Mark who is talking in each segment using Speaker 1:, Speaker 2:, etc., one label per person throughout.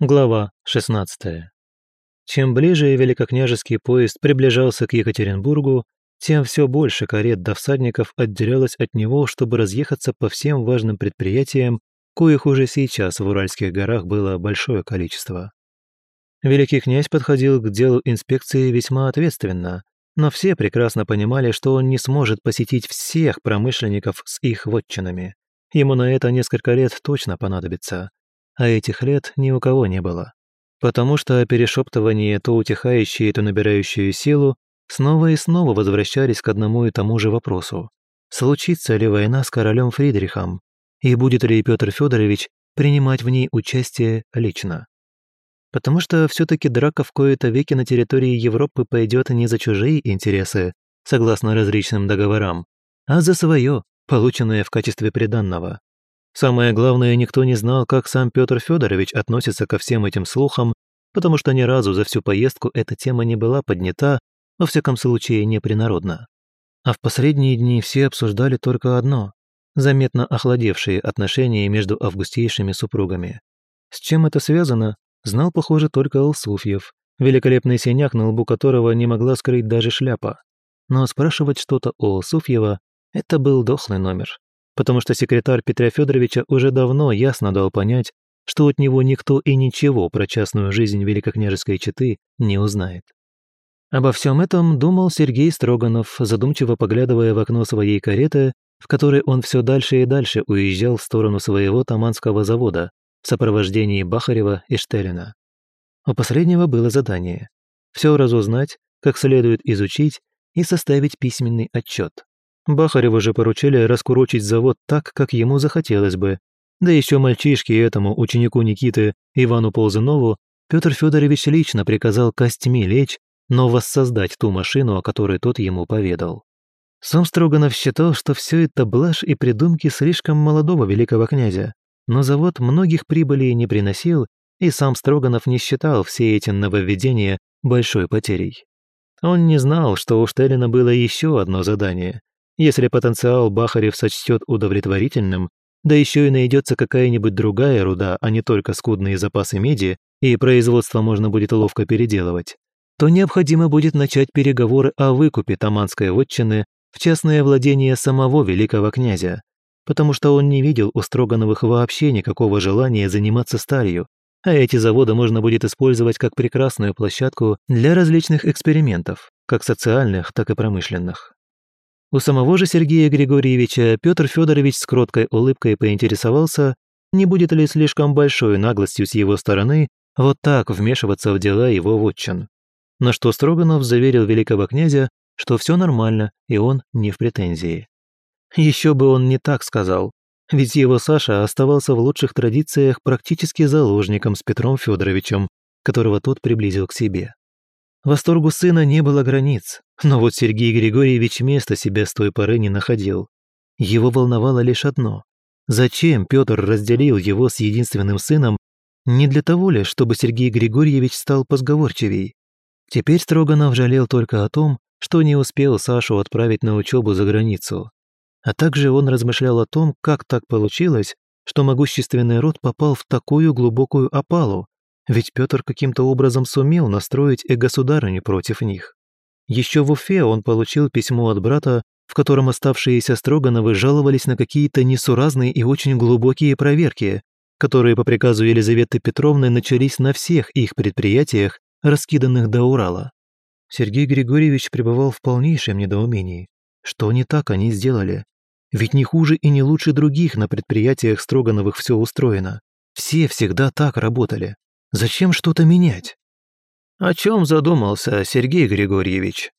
Speaker 1: Глава 16. Чем ближе великокняжеский поезд приближался к Екатеринбургу, тем все больше карет до всадников отделялось от него, чтобы разъехаться по всем важным предприятиям, коих уже сейчас в Уральских горах было большое количество. Великий князь подходил к делу инспекции весьма ответственно, но все прекрасно понимали, что он не сможет посетить всех промышленников с их вотчинами. Ему на это несколько лет точно понадобится а этих лет ни у кого не было. Потому что перешептывания, то утихающие, то набирающие силу, снова и снова возвращались к одному и тому же вопросу. Случится ли война с королем Фридрихом? И будет ли Петр Федорович принимать в ней участие лично? Потому что все таки драка в кои-то веки на территории Европы пойдет не за чужие интересы, согласно различным договорам, а за свое, полученное в качестве приданного. Самое главное, никто не знал, как сам Петр Федорович относится ко всем этим слухам, потому что ни разу за всю поездку эта тема не была поднята, во всяком случае, не принародно. А в последние дни все обсуждали только одно – заметно охладевшие отношения между августейшими супругами. С чем это связано, знал, похоже, только Алсуфьев, великолепный синяк, на лбу которого не могла скрыть даже шляпа. Но спрашивать что-то у Алсуфьева – это был дохлый номер потому что секретарь Петра Федоровича уже давно ясно дал понять, что от него никто и ничего про частную жизнь великокняжеской четы не узнает. Обо всем этом думал Сергей Строганов, задумчиво поглядывая в окно своей кареты, в которой он все дальше и дальше уезжал в сторону своего Таманского завода в сопровождении Бахарева и Штелина. У последнего было задание – все разузнать, как следует изучить и составить письменный отчет. Бахареву же поручили раскурочить завод так, как ему захотелось бы. Да еще мальчишке этому, ученику Никиты, Ивану Ползунову, Петр Федорович лично приказал костьми лечь, но воссоздать ту машину, о которой тот ему поведал. Сам Строганов считал, что все это блажь и придумки слишком молодого великого князя, но завод многих прибылей не приносил, и сам Строганов не считал все эти нововведения большой потерей. Он не знал, что у Штеллина было еще одно задание если потенциал Бахарев сочтет удовлетворительным, да еще и найдется какая-нибудь другая руда, а не только скудные запасы меди, и производство можно будет ловко переделывать, то необходимо будет начать переговоры о выкупе Таманской вотчины в частное владение самого великого князя, потому что он не видел у Строгановых вообще никакого желания заниматься сталью, а эти заводы можно будет использовать как прекрасную площадку для различных экспериментов, как социальных, так и промышленных. У самого же Сергея Григорьевича Петр Федорович с кроткой улыбкой поинтересовался, не будет ли слишком большой наглостью с его стороны вот так вмешиваться в дела его вотчин. На что Строганов заверил великого князя, что все нормально и он не в претензии. Еще бы он не так сказал, ведь его Саша оставался в лучших традициях практически заложником с Петром Федоровичем, которого тот приблизил к себе. Восторгу сына не было границ, но вот Сергей Григорьевич места себя с той поры не находил. Его волновало лишь одно. Зачем Петр разделил его с единственным сыном не для того ли, чтобы Сергей Григорьевич стал позговорчивей? Теперь Строганов жалел только о том, что не успел Сашу отправить на учебу за границу. А также он размышлял о том, как так получилось, что могущественный род попал в такую глубокую опалу, ведь Петр каким-то образом сумел настроить и государыню против них. Еще в Уфе он получил письмо от брата, в котором оставшиеся Строгановы жаловались на какие-то несуразные и очень глубокие проверки, которые по приказу Елизаветы Петровны начались на всех их предприятиях, раскиданных до Урала. Сергей Григорьевич пребывал в полнейшем недоумении. Что не так они сделали? Ведь не хуже и не лучше других на предприятиях Строгановых все устроено. Все всегда так работали. Зачем что-то менять? О чем задумался Сергей Григорьевич?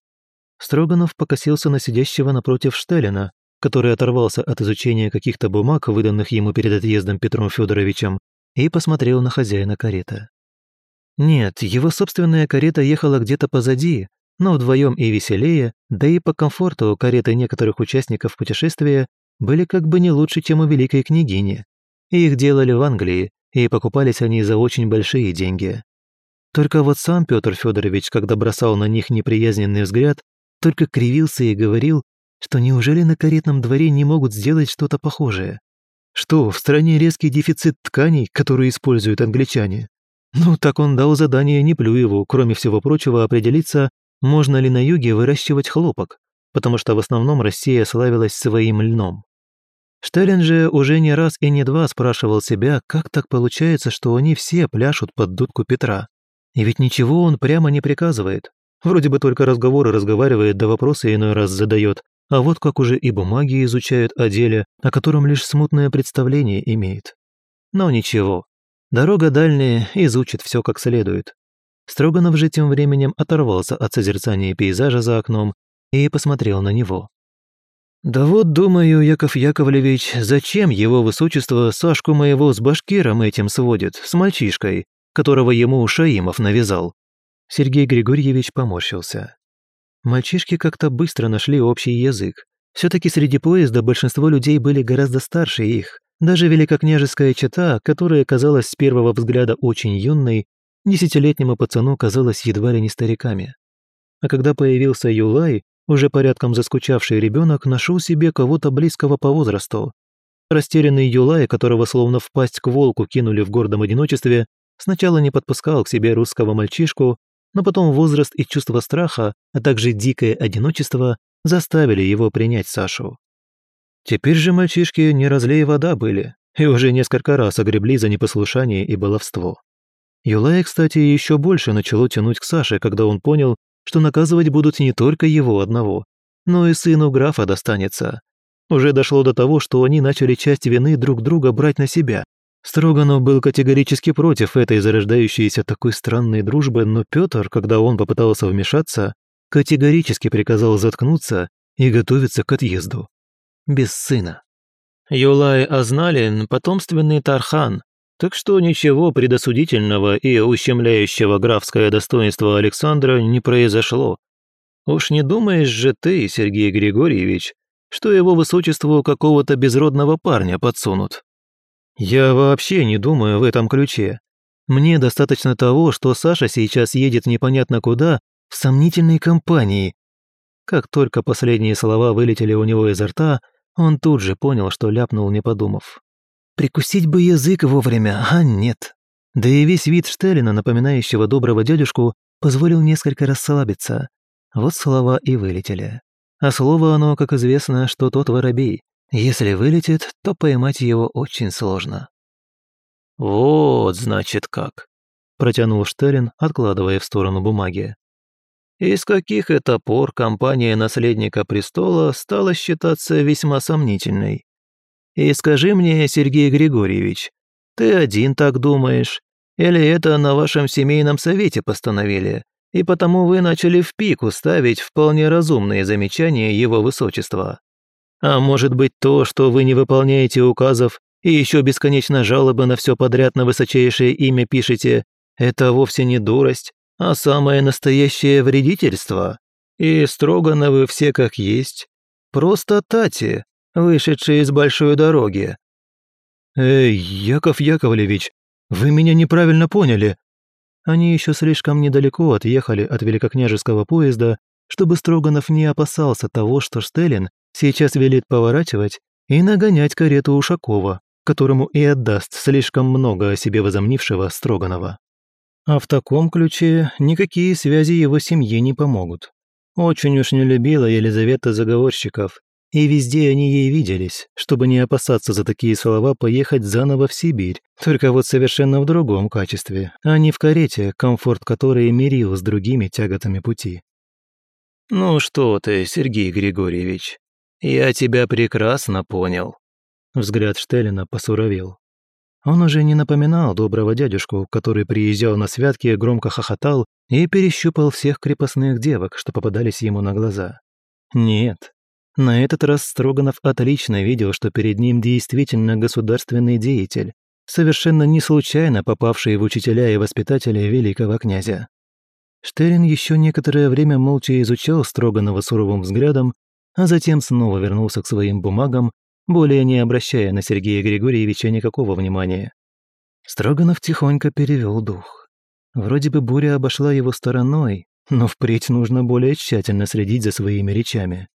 Speaker 1: Строганов покосился на сидящего напротив Штелина, который оторвался от изучения каких-то бумаг, выданных ему перед отъездом Петром Федоровичем, и посмотрел на хозяина кареты. Нет, его собственная карета ехала где-то позади, но вдвоем и веселее, да и по комфорту кареты некоторых участников путешествия были как бы не лучше, чем у великой княгини. Их делали в Англии, и покупались они за очень большие деньги. Только вот сам Петр Федорович, когда бросал на них неприязненный взгляд, только кривился и говорил, что неужели на каретном дворе не могут сделать что-то похожее? Что, в стране резкий дефицит тканей, которые используют англичане? Ну, так он дал задание Неплюеву, кроме всего прочего, определиться, можно ли на юге выращивать хлопок, потому что в основном Россия славилась своим льном. Штеллин же уже не раз и не два спрашивал себя, как так получается, что они все пляшут под дудку Петра. И ведь ничего он прямо не приказывает. Вроде бы только разговоры разговаривает, да вопросы иной раз задает, а вот как уже и бумаги изучают о деле, о котором лишь смутное представление имеет. Но ничего, дорога дальняя изучит все как следует. Строганов же тем временем оторвался от созерцания пейзажа за окном и посмотрел на него. «Да вот, думаю, Яков Яковлевич, зачем его высочество Сашку моего с башкиром этим сводит, с мальчишкой, которого ему Шаимов навязал?» Сергей Григорьевич поморщился. Мальчишки как-то быстро нашли общий язык. все таки среди поезда большинство людей были гораздо старше их. Даже великокняжеская чета, которая казалась с первого взгляда очень юной, десятилетнему пацану казалась едва ли не стариками. А когда появился Юлай, уже порядком заскучавший ребенок нашел себе кого-то близкого по возрасту. Растерянный Юлай, которого словно впасть к волку кинули в гордом одиночестве, сначала не подпускал к себе русского мальчишку, но потом возраст и чувство страха, а также дикое одиночество заставили его принять Сашу. Теперь же мальчишки не разлей вода были и уже несколько раз огребли за непослушание и баловство. Юлай, кстати, еще больше начало тянуть к Саше, когда он понял, что наказывать будут не только его одного, но и сыну графа достанется. Уже дошло до того, что они начали часть вины друг друга брать на себя. Строганов был категорически против этой зарождающейся такой странной дружбы, но Петр, когда он попытался вмешаться, категорически приказал заткнуться и готовиться к отъезду. Без сына. Юлай Азналин – потомственный Тархан, так что ничего предосудительного и ущемляющего графское достоинство Александра не произошло. Уж не думаешь же ты, Сергей Григорьевич, что его высочеству какого-то безродного парня подсунут? Я вообще не думаю в этом ключе. Мне достаточно того, что Саша сейчас едет непонятно куда, в сомнительной компании. Как только последние слова вылетели у него изо рта, он тут же понял, что ляпнул, не подумав. Прикусить бы язык вовремя, а нет. Да и весь вид Штеллина, напоминающего доброго дядюшку, позволил несколько расслабиться. Вот слова и вылетели. А слово оно, как известно, что тот воробей. Если вылетит, то поймать его очень сложно. «Вот, значит, как», – протянул Штеллин, откладывая в сторону бумаги. «Из каких это пор компания наследника престола стала считаться весьма сомнительной? И скажи мне, Сергей Григорьевич, ты один так думаешь? Или это на вашем семейном совете постановили, и потому вы начали в пику ставить вполне разумные замечания его высочества? А может быть то, что вы не выполняете указов и еще бесконечно жалобы на все подряд на высочайшее имя пишете, это вовсе не дурость, а самое настоящее вредительство? И строго на вы все как есть. Просто тати, вышедший из большой дороги. «Эй, Яков Яковлевич, вы меня неправильно поняли!» Они еще слишком недалеко отъехали от великокняжеского поезда, чтобы Строганов не опасался того, что Штеллин сейчас велит поворачивать и нагонять карету Ушакова, которому и отдаст слишком много о себе возомнившего Строганова. А в таком ключе никакие связи его семьи не помогут. Очень уж не любила Елизавета заговорщиков и везде они ей виделись, чтобы не опасаться за такие слова поехать заново в Сибирь, только вот совершенно в другом качестве, а не в карете, комфорт которой мирил с другими тяготами пути. «Ну что ты, Сергей Григорьевич, я тебя прекрасно понял». Взгляд Штеллина посуровел. Он уже не напоминал доброго дядюшку, который приезжал на святки, громко хохотал и перещупал всех крепостных девок, что попадались ему на глаза. Нет, на этот раз Строганов отлично видел, что перед ним действительно государственный деятель, совершенно не случайно попавший в учителя и воспитателя великого князя. Штерин еще некоторое время молча изучал Строганова суровым взглядом, а затем снова вернулся к своим бумагам, более не обращая на Сергея Григорьевича никакого внимания. Строганов тихонько перевел дух. Вроде бы буря обошла его стороной, но впредь нужно более тщательно следить за своими речами.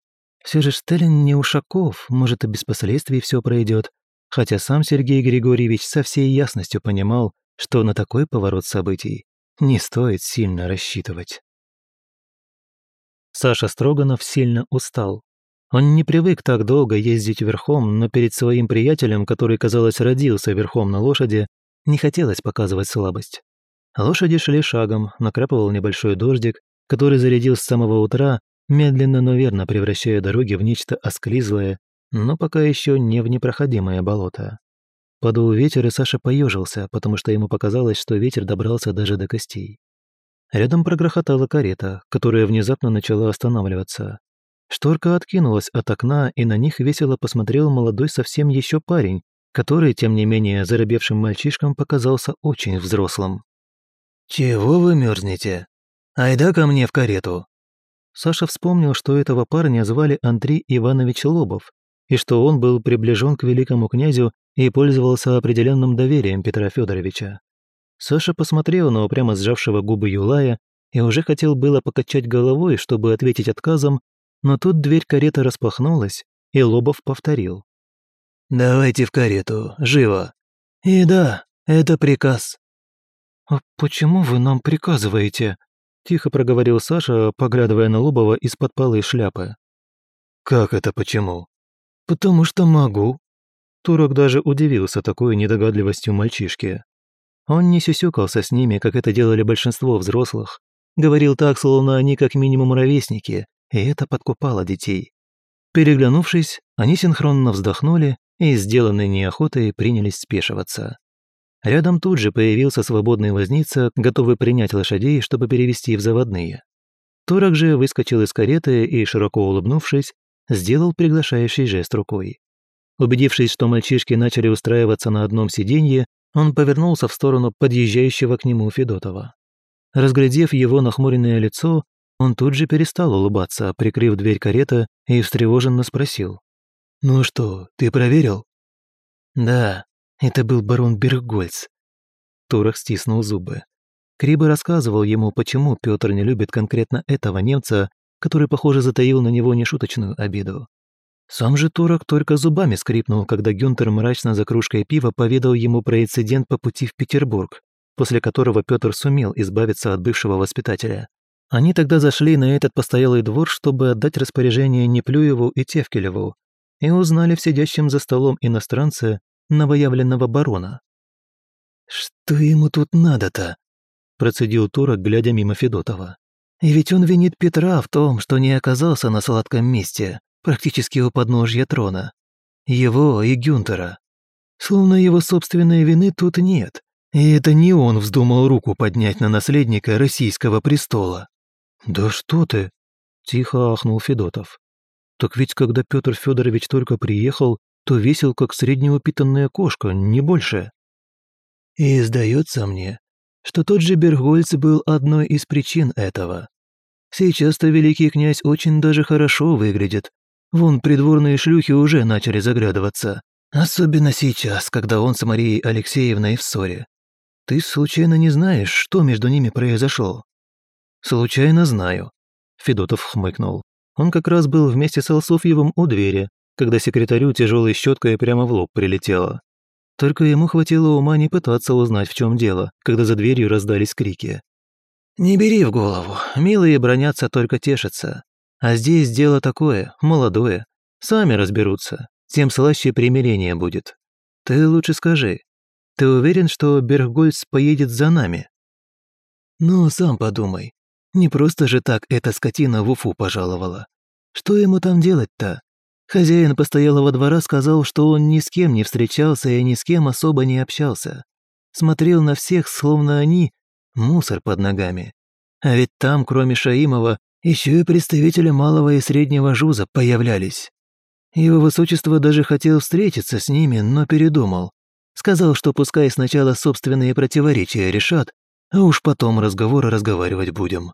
Speaker 1: Все же Сталин не Ушаков, может, и без последствий все пройдет, хотя сам Сергей Григорьевич со всей ясностью понимал, что на такой поворот событий не стоит сильно рассчитывать. Саша Строганов сильно устал. Он не привык так долго ездить верхом, но перед своим приятелем, который, казалось, родился верхом на лошади, не хотелось показывать слабость. Лошади шли шагом, накрапывал небольшой дождик, который зарядил с самого утра, медленно, но верно превращая дороги в нечто осклизлое, но пока еще не в непроходимое болото. Подул ветер, и Саша поежился, потому что ему показалось, что ветер добрался даже до костей. Рядом прогрохотала карета, которая внезапно начала останавливаться. Шторка откинулась от окна, и на них весело посмотрел молодой совсем еще парень, который, тем не менее, заробевшим мальчишкам показался очень взрослым. «Чего вы мерзнете? Айда ко мне в карету!» Саша вспомнил, что этого парня звали Андрей Иванович Лобов, и что он был приближен к великому князю и пользовался определенным доверием Петра Федоровича. Саша посмотрел на упрямо сжавшего губы Юлая и уже хотел было покачать головой, чтобы ответить отказом, но тут дверь кареты распахнулась, и Лобов повторил. «Давайте в карету, живо! И да, это приказ!» «А почему вы нам приказываете?» – тихо проговорил Саша, поглядывая на Лобова из-под полы шляпы. «Как это почему?» «Потому что могу». Турок даже удивился такой недогадливостью мальчишки. Он не сюсюкался с ними, как это делали большинство взрослых. Говорил так, словно они как минимум ровесники, и это подкупало детей. Переглянувшись, они синхронно вздохнули и, сделанной неохотой, принялись спешиваться. Рядом тут же появился свободный возница, готовый принять лошадей, чтобы перевести в заводные. Турок же выскочил из кареты и, широко улыбнувшись, сделал приглашающий жест рукой. Убедившись, что мальчишки начали устраиваться на одном сиденье, он повернулся в сторону подъезжающего к нему Федотова. Разглядев его нахмуренное лицо, он тут же перестал улыбаться, прикрыв дверь кареты и встревоженно спросил. «Ну что, ты проверил?» «Да, это был барон Бергольц». Турах стиснул зубы. Криба рассказывал ему, почему Петр не любит конкретно этого немца, который, похоже, затаил на него нешуточную обиду. Сам же Турок только зубами скрипнул, когда Гюнтер мрачно за кружкой пива поведал ему про инцидент по пути в Петербург, после которого Петр сумел избавиться от бывшего воспитателя. Они тогда зашли на этот постоялый двор, чтобы отдать распоряжение Неплюеву и Тевкелеву, и узнали в сидящем за столом иностранце новоявленного барона. «Что ему тут надо-то?» – процедил Турок, глядя мимо Федотова. «И ведь он винит Петра в том, что не оказался на сладком месте, практически у подножья трона. Его и Гюнтера. Словно его собственной вины тут нет, и это не он вздумал руку поднять на наследника российского престола. «Да что ты!» – тихо ахнул Федотов. «Так ведь когда Петр Федорович только приехал, то весил как среднеупитанная кошка, не больше». «И сдается мне, что тот же Бергольц был одной из причин этого. Сейчас-то великий князь очень даже хорошо выглядит. Вон придворные шлюхи уже начали заглядываться. Особенно сейчас, когда он с Марией Алексеевной в ссоре. Ты случайно не знаешь, что между ними произошло?» «Случайно знаю», – Федотов хмыкнул. Он как раз был вместе с Алсуфьевым у двери, когда секретарю тяжелой щеткой прямо в лоб прилетело. Только ему хватило ума не пытаться узнать, в чем дело, когда за дверью раздались крики. «Не бери в голову, милые бронятся, только тешатся. А здесь дело такое, молодое. Сами разберутся, тем слаще примирение будет. Ты лучше скажи, ты уверен, что Бергольц поедет за нами?» «Ну, сам подумай. Не просто же так эта скотина в Уфу пожаловала. Что ему там делать-то? Хозяин постоялого двора сказал, что он ни с кем не встречался и ни с кем особо не общался. Смотрел на всех, словно они – мусор под ногами. А ведь там, кроме Шаимова, еще и представители малого и среднего жуза появлялись. Его высочество даже хотел встретиться с ними, но передумал. Сказал, что пускай сначала собственные противоречия решат, а уж потом разговоры разговаривать будем.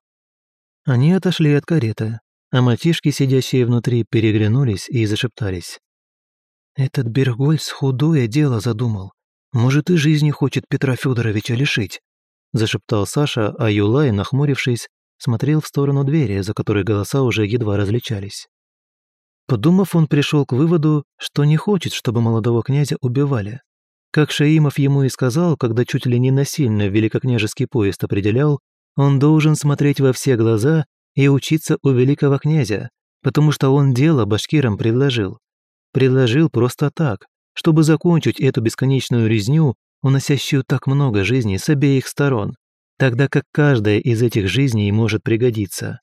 Speaker 1: Они отошли от кареты, а мальчишки, сидящие внутри, переглянулись и зашептались. «Этот Бергольц худое дело задумал. Может, и жизни хочет Петра Федоровича лишить», зашептал Саша, а Юлай, нахмурившись, смотрел в сторону двери, за которой голоса уже едва различались. Подумав, он пришел к выводу, что не хочет, чтобы молодого князя убивали. Как Шаимов ему и сказал, когда чуть ли не насильно великокняжеский поезд определял, он должен смотреть во все глаза и учиться у великого князя, потому что он дело башкирам предложил. Предложил просто так, чтобы закончить эту бесконечную резню, уносящую так много жизней с обеих сторон, тогда как каждая из этих жизней может пригодиться.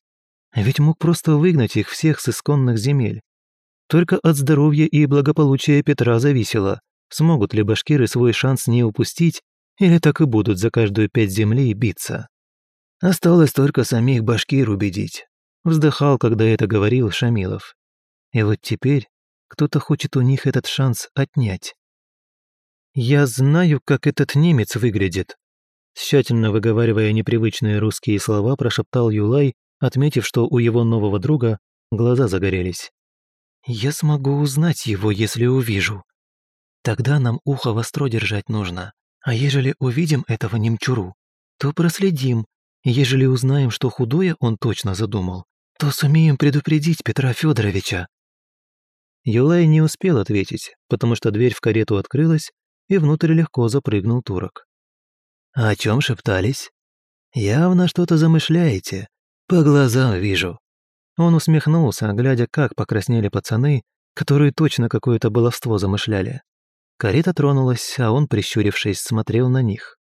Speaker 1: Ведь мог просто выгнать их всех с исконных земель. Только от здоровья и благополучия Петра зависело, смогут ли башкиры свой шанс не упустить или так и будут за каждую пять земли биться. Осталось только самих башкир убедить. Вздыхал, когда это говорил Шамилов. И вот теперь кто-то хочет у них этот шанс отнять. «Я знаю, как этот немец выглядит», тщательно выговаривая непривычные русские слова, прошептал Юлай, отметив, что у его нового друга глаза загорелись. «Я смогу узнать его, если увижу. Тогда нам ухо востро держать нужно, а ежели увидим этого немчуру, то проследим, ежели узнаем, что худое он точно задумал, то сумеем предупредить Петра Федоровича. Юлай не успел ответить, потому что дверь в карету открылась, и внутрь легко запрыгнул турок. «О чем шептались? Явно что-то замышляете. По глазам вижу». Он усмехнулся, глядя, как покраснели пацаны, которые точно какое-то баловство замышляли. Карета тронулась, а он, прищурившись, смотрел на них.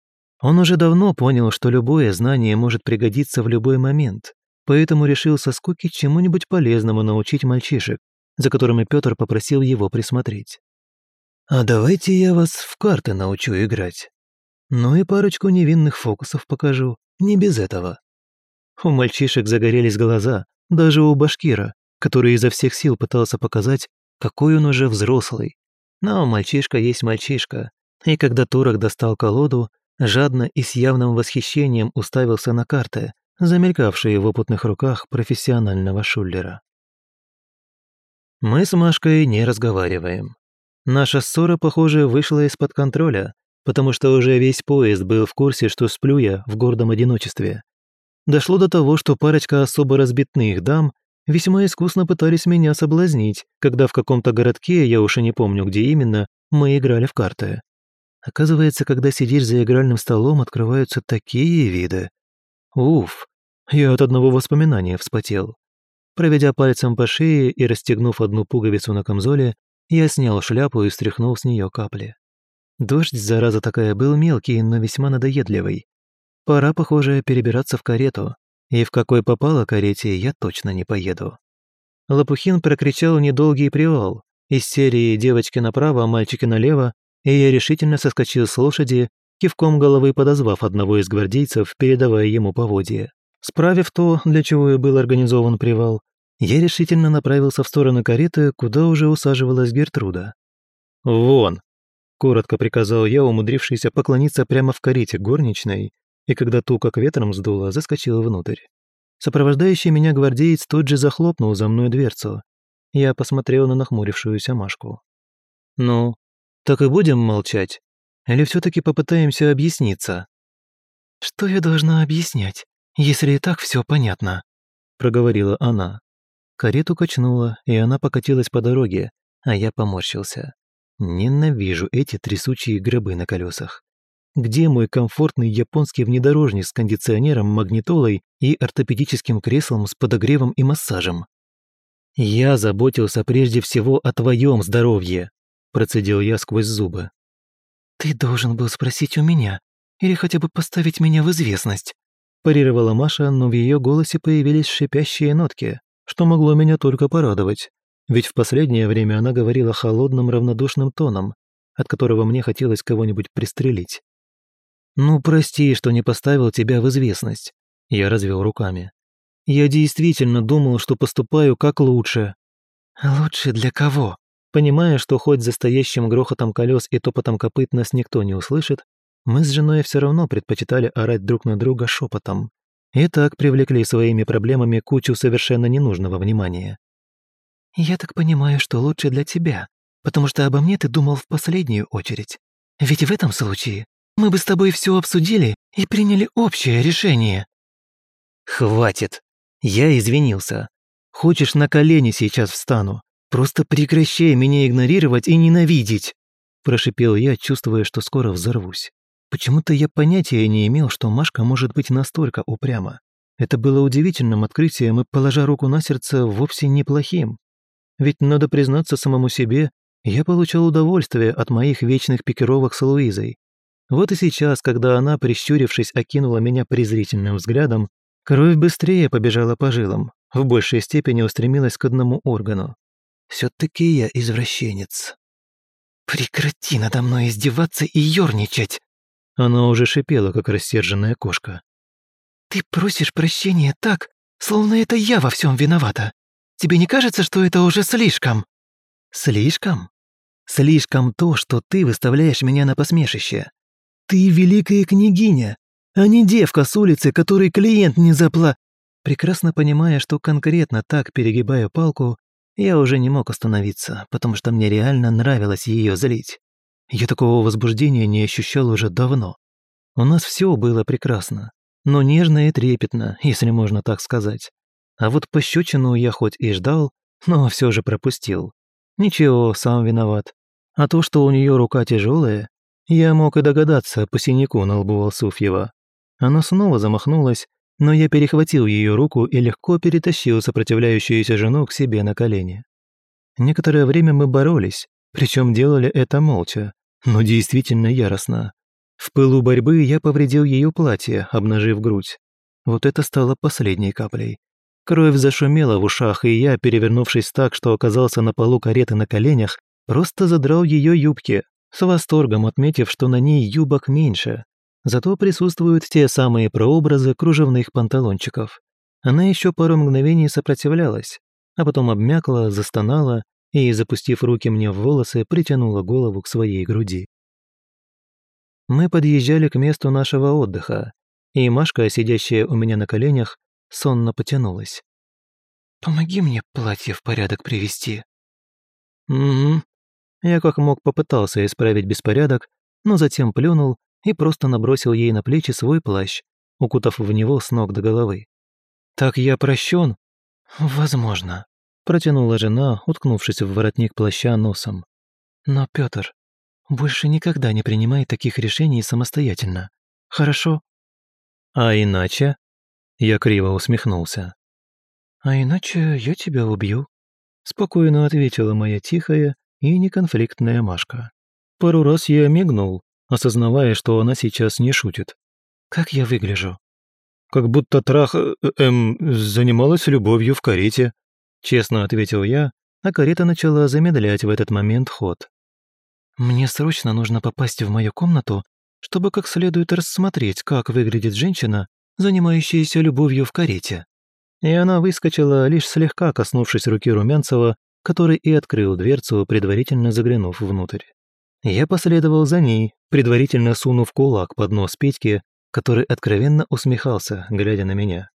Speaker 1: Он уже давно понял, что любое знание может пригодиться в любой момент, поэтому решил со скуки чему-нибудь полезному научить мальчишек, за которыми Петр попросил его присмотреть. «А давайте я вас в карты научу играть. Ну и парочку невинных фокусов покажу, не без этого». У мальчишек загорелись глаза, даже у Башкира, который изо всех сил пытался показать, какой он уже взрослый. Но мальчишка есть мальчишка, и когда Турок достал колоду, жадно и с явным восхищением уставился на карты, замелькавшие в опытных руках профессионального шуллера. Мы с Машкой не разговариваем. Наша ссора, похоже, вышла из-под контроля, потому что уже весь поезд был в курсе, что сплю я в гордом одиночестве. Дошло до того, что парочка особо разбитных дам весьма искусно пытались меня соблазнить, когда в каком-то городке, я уж и не помню, где именно, мы играли в карты. Оказывается, когда сидишь за игральным столом, открываются такие виды. Уф, я от одного воспоминания вспотел. Проведя пальцем по шее и расстегнув одну пуговицу на камзоле, я снял шляпу и стряхнул с нее капли. Дождь, зараза такая, был мелкий, но весьма надоедливый. Пора, похоже, перебираться в карету, и в какой попало карете я точно не поеду. Лопухин прокричал недолгий привал. Из серии «Девочки направо, мальчики налево», и я решительно соскочил с лошади, кивком головы подозвав одного из гвардейцев, передавая ему поводье. Справив то, для чего и был организован привал, я решительно направился в сторону кареты, куда уже усаживалась Гертруда. «Вон!» – коротко приказал я, умудрившийся поклониться прямо в карете горничной, и когда ту как ветром сдуло, заскочил внутрь. Сопровождающий меня гвардеец тут же захлопнул за мной дверцу. Я посмотрел на нахмурившуюся Машку. «Ну, так и будем молчать? Или все таки попытаемся объясниться?» «Что я должна объяснять?» если и так все понятно», — проговорила она. Карету качнула, и она покатилась по дороге, а я поморщился. Ненавижу эти трясучие гробы на колесах. Где мой комфортный японский внедорожник с кондиционером, магнитолой и ортопедическим креслом с подогревом и массажем? «Я заботился прежде всего о твоем здоровье», – процедил я сквозь зубы. «Ты должен был спросить у меня, или хотя бы поставить меня в известность», парировала Маша, но в ее голосе появились шипящие нотки, что могло меня только порадовать. Ведь в последнее время она говорила холодным равнодушным тоном, от которого мне хотелось кого-нибудь пристрелить. «Ну, прости, что не поставил тебя в известность», — я развел руками. «Я действительно думал, что поступаю как лучше». «Лучше для кого?» Понимая, что хоть за стоящим грохотом колес и топотом копыт нас никто не услышит, мы с женой все равно предпочитали орать друг на друга шепотом. И так привлекли своими проблемами кучу совершенно ненужного внимания. «Я так понимаю, что лучше для тебя, потому что обо мне ты думал в последнюю очередь. Ведь в этом случае мы бы с тобой все обсудили и приняли общее решение». «Хватит. Я извинился. Хочешь, на колени сейчас встану. Просто прекращай меня игнорировать и ненавидеть». – прошипел я, чувствуя, что скоро взорвусь. Почему-то я понятия не имел, что Машка может быть настолько упряма. Это было удивительным открытием и, положа руку на сердце, вовсе неплохим. Ведь, надо признаться самому себе, я получал удовольствие от моих вечных пикировок с Луизой. Вот и сейчас, когда она, прищурившись, окинула меня презрительным взглядом, кровь быстрее побежала по жилам, в большей степени устремилась к одному органу. Все таки я извращенец».
Speaker 2: «Прекрати надо мной издеваться и ёрничать!»
Speaker 1: Она уже шипела, как рассерженная кошка.
Speaker 2: «Ты просишь прощения так, словно это я во всем виновата. Тебе не кажется, что это уже слишком?»
Speaker 1: «Слишком? Слишком то, что ты выставляешь меня на посмешище. Ты великая княгиня, а не девка с улицы, которой клиент не запла...» Прекрасно понимая, что конкретно так перегибаю палку, я уже не мог остановиться, потому что мне реально нравилось ее злить. Я такого возбуждения не ощущал уже давно. У нас все было прекрасно, но нежно и трепетно, если можно так сказать. А вот пощечину я хоть и ждал, но все же пропустил. Ничего, сам виноват. А то, что у нее рука тяжелая, я мог и догадаться по синяку на лбу Алсуфьева. Она снова замахнулась, но я перехватил ее руку и легко перетащил сопротивляющуюся жену к себе на колени. Некоторое время мы боролись, причем делали это молча, но действительно яростно. В пылу борьбы я повредил ее платье, обнажив грудь. Вот это стало последней каплей. Кровь зашумела в ушах, и я, перевернувшись так, что оказался на полу кареты на коленях, просто задрал ее юбки, с восторгом отметив, что на ней юбок меньше. Зато присутствуют те самые прообразы кружевных панталончиков. Она еще пару мгновений сопротивлялась, а потом обмякла, застонала и, запустив руки мне в волосы, притянула голову к своей груди. Мы подъезжали к месту нашего отдыха, и Машка, сидящая у меня на коленях, сонно потянулась.
Speaker 2: «Помоги мне платье в порядок привести».
Speaker 1: «Угу». Я как мог попытался исправить беспорядок, но затем плюнул и просто набросил ей на плечи свой плащ, укутав в него с ног до головы. «Так я прощен?»
Speaker 2: «Возможно», —
Speaker 1: протянула жена, уткнувшись в воротник плаща носом.
Speaker 2: «Но, Пётр, больше никогда не принимай таких решений самостоятельно. Хорошо?»
Speaker 1: «А иначе?» Я криво усмехнулся.
Speaker 2: «А иначе я тебя убью», —
Speaker 1: спокойно ответила моя тихая и неконфликтная Машка. Пару раз я мигнул, осознавая, что она сейчас не шутит.
Speaker 2: «Как я выгляжу?»
Speaker 1: «Как будто трах... Э, эм... занималась любовью в карете», — честно ответил я, а карета начала замедлять в этот момент ход.
Speaker 2: «Мне срочно нужно попасть в мою комнату, чтобы как следует рассмотреть, как выглядит женщина, занимающаяся любовью в карете».
Speaker 1: И она выскочила, лишь слегка коснувшись руки Румянцева, который и открыл дверцу, предварительно заглянув внутрь. Я последовал за ней, предварительно сунув кулак под нос Петьки, который откровенно усмехался, глядя на меня.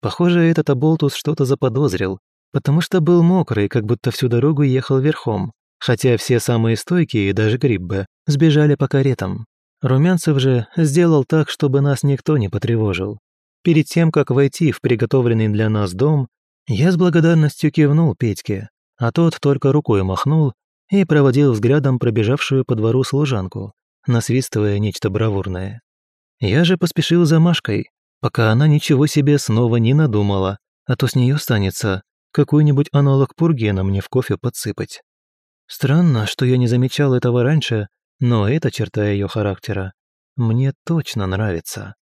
Speaker 1: Похоже, этот оболтус что-то заподозрил, потому что был мокрый, как будто всю дорогу ехал верхом, хотя все самые стойкие, даже Гриббе, сбежали по каретам. Румянцев же сделал так, чтобы нас никто не потревожил. Перед тем, как войти в приготовленный для нас дом, я с благодарностью кивнул Петьке, а тот только рукой махнул и проводил взглядом пробежавшую по двору служанку, насвистывая нечто бравурное. Я же поспешил за Машкой, пока она ничего себе снова не надумала, а то с нее станется какой-нибудь аналог пургена мне в кофе подсыпать. Странно, что я не замечал этого раньше, но эта черта ее характера мне точно нравится.